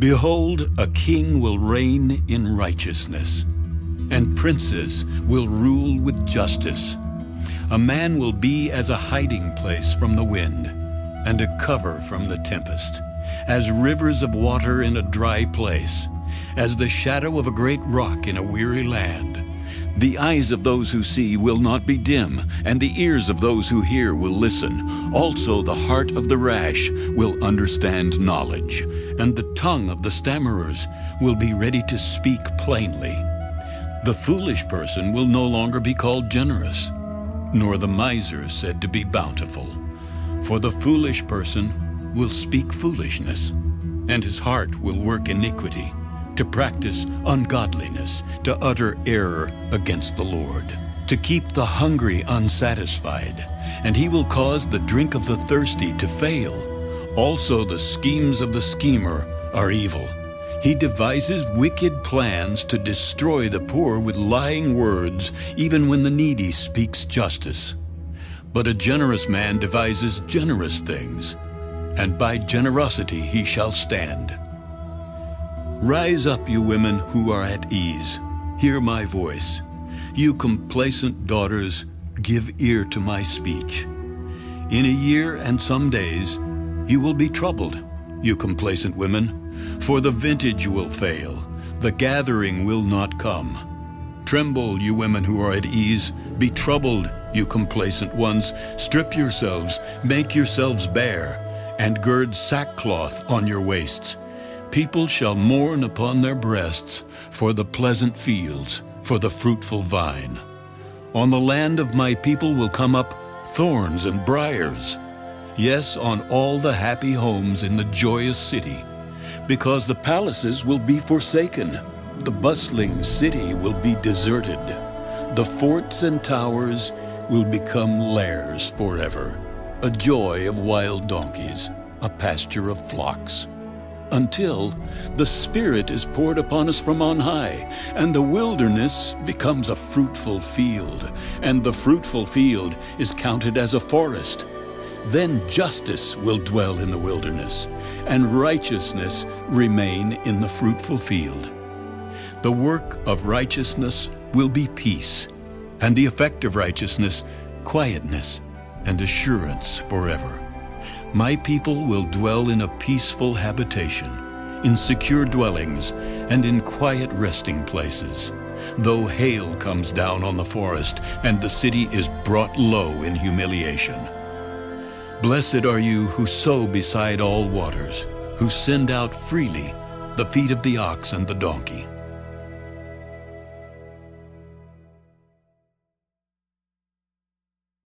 Behold, a king will reign in righteousness, and princes will rule with justice. A man will be as a hiding place from the wind, and a cover from the tempest, as rivers of water in a dry place, as the shadow of a great rock in a weary land. The eyes of those who see will not be dim, and the ears of those who hear will listen. Also, the heart of the rash will understand knowledge, and the tongue of the stammerers will be ready to speak plainly. The foolish person will no longer be called generous, nor the miser said to be bountiful. For the foolish person will speak foolishness, and his heart will work iniquity to practice ungodliness, to utter error against the Lord, to keep the hungry unsatisfied, and he will cause the drink of the thirsty to fail. Also, the schemes of the schemer are evil. He devises wicked plans to destroy the poor with lying words, even when the needy speaks justice. But a generous man devises generous things, and by generosity he shall stand. Rise up, you women who are at ease. Hear my voice. You complacent daughters, give ear to my speech. In a year and some days, you will be troubled, you complacent women, for the vintage will fail, the gathering will not come. Tremble, you women who are at ease. Be troubled, you complacent ones. Strip yourselves, make yourselves bare, and gird sackcloth on your waists. People shall mourn upon their breasts for the pleasant fields, for the fruitful vine. On the land of my people will come up thorns and briers. Yes, on all the happy homes in the joyous city, because the palaces will be forsaken. The bustling city will be deserted. The forts and towers will become lairs forever, a joy of wild donkeys, a pasture of flocks until the Spirit is poured upon us from on high, and the wilderness becomes a fruitful field, and the fruitful field is counted as a forest. Then justice will dwell in the wilderness, and righteousness remain in the fruitful field. The work of righteousness will be peace, and the effect of righteousness, quietness and assurance forever. My people will dwell in a peaceful habitation, in secure dwellings, and in quiet resting places. Though hail comes down on the forest, and the city is brought low in humiliation. Blessed are you who sow beside all waters, who send out freely the feet of the ox and the donkey